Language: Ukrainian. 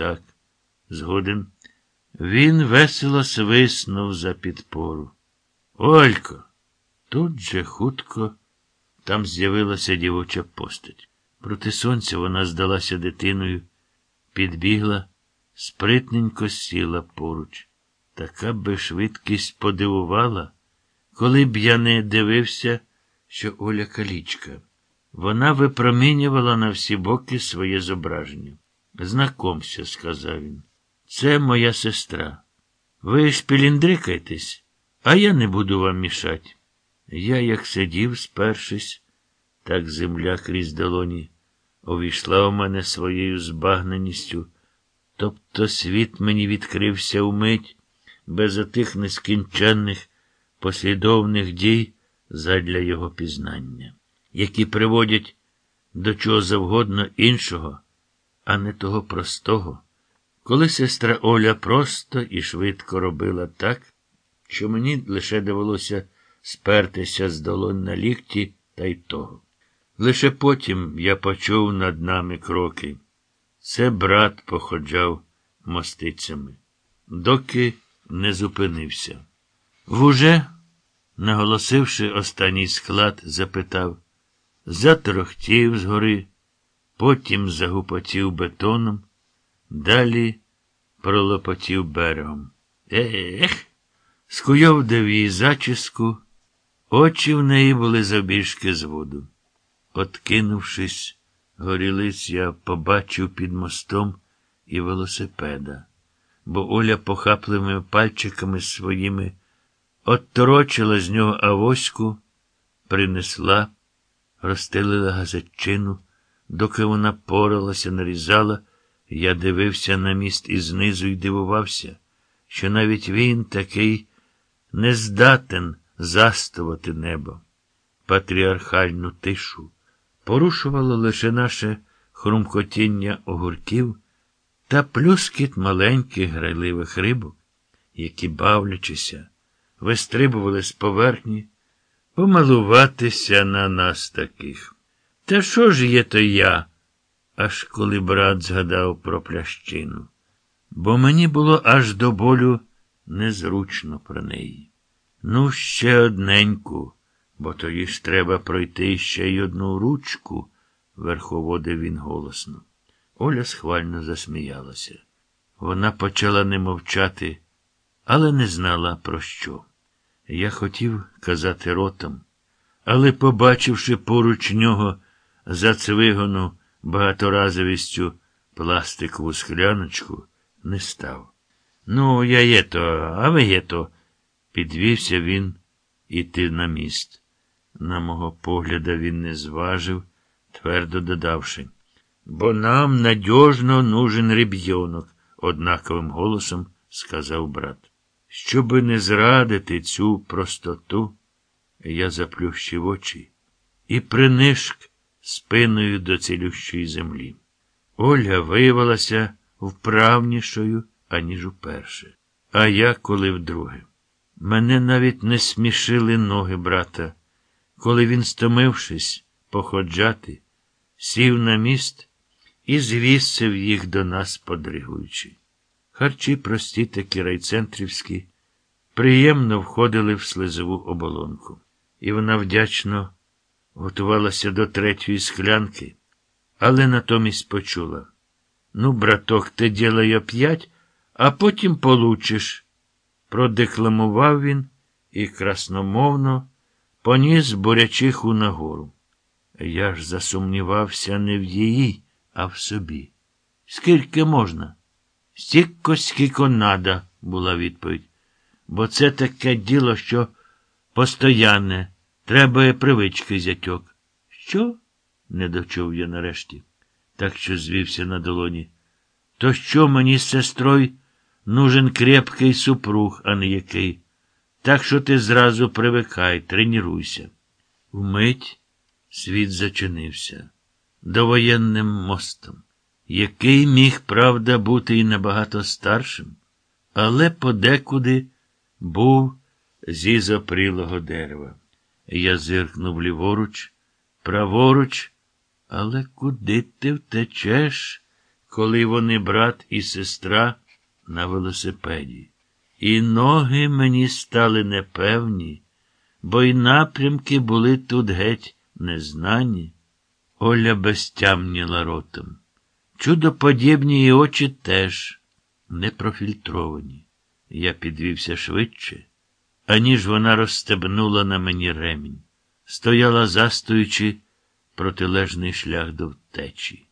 так. Згоден. Він весело свиснув за підпору. Олько! Тут же хутко там з'явилася дівоча постать. Проти сонця вона здалася дитиною, підбігла, спритненько сіла поруч. Така би швидкість подивувала, коли б я не дивився, що Оля калічка. Вона випромінювала на всі боки своє зображення. Знакомся, сказав він. Це моя сестра. Ви шпіліндрикайтесь, а я не буду вам мішати. Я, як сидів, спершись, так земля крізь долоні, увійшла у мене своєю збагненістю. Тобто світ мені відкрився умить, без отих нескінченних, послідовних дій задля його пізнання, які приводять до чого завгодно іншого, а не того простого. Коли сестра Оля просто і швидко робила так, що мені лише довелося спертися з долонь на лікті та й того. Лише потім я почув над нами кроки. Це брат походжав мостицями, доки не зупинився. Вуже, наголосивши останній склад, запитав, заторохтів згори, потім загупотів бетоном, далі пролопотів берегом. Ех, скуйовдив її зачіску, очі в неї були забіжки з воду. Откинувшись, горілиць, я побачив під мостом і велосипеда, бо Оля похапливими пальчиками своїми отторочила з нього авоську, принесла, розстелила газетчину, доки вона поралася, нарізала, я дивився на міст і знизу і дивувався, що навіть він такий не здатен застувати небо, патріархальну тишу порушувало лише наше хрумкотіння огурків та плюскіт маленьких грайливих рибок, які, бавлячися, вистрибували з поверхні, помилуватися на нас таких. Та що ж є то я? Аж коли брат згадав про плящину, бо мені було аж до болю незручно про неї. Ну, ще одненьку бо тоді ж треба пройти ще й одну ручку, верховодив він голосно. Оля схвально засміялася. Вона почала не мовчати, але не знала, про що. Я хотів казати ротом, але, побачивши поруч нього зацвигону багаторазовістю пластикову скляночку, не став. Ну, я є то, а ви є то, підвівся він іти на міст. На мого погляда, він не зважив, твердо додавши. Бо нам надіжно нужен реб'йонок, однаковим голосом сказав брат. Щоби не зрадити цю простоту, я заплющив очі і принишк спиною до цілющої землі. Оля виявилася вправнішою, аніж уперше. А я коли вдруге. Мене навіть не смішили ноги брата коли він, стомившись походжати, сів на міст і звісив їх до нас, подригуючи. Харчі прості такі райцентрівські, приємно входили в слизову оболонку, і вона вдячно готувалася до третьої склянки, але натомість почула. Ну, браток, ти ділай п'ять, а потім получиш. Продекламував він і красномовно поніс бурячиху нагору. Я ж засумнівався не в її, а в собі. Скільки можна? Стільки, скільки надо, була відповідь. Бо це таке діло, що постоянне, треба привички зятьок. Що? не дочув я нарешті, так що звівся на долоні. То що мені з сестрою нужен крепкий супруг, а не який? Так що ти зразу привикай, тренуйся. Вмить світ зачинився довоєнним мостом, який міг, правда, бути і набагато старшим, але подекуди був зі запрілого дерева. Я зиркнув ліворуч, праворуч, але куди ти втечеш, коли вони брат і сестра на велосипеді. І ноги мені стали непевні, бо й напрямки були тут геть незнані. Оля безтямніла ротом. Чудоподібні її очі теж не профільтровані. Я підвівся швидше, аніж вона розстебнула на мені ремінь, стояла, застоючи протилежний шлях до втечі.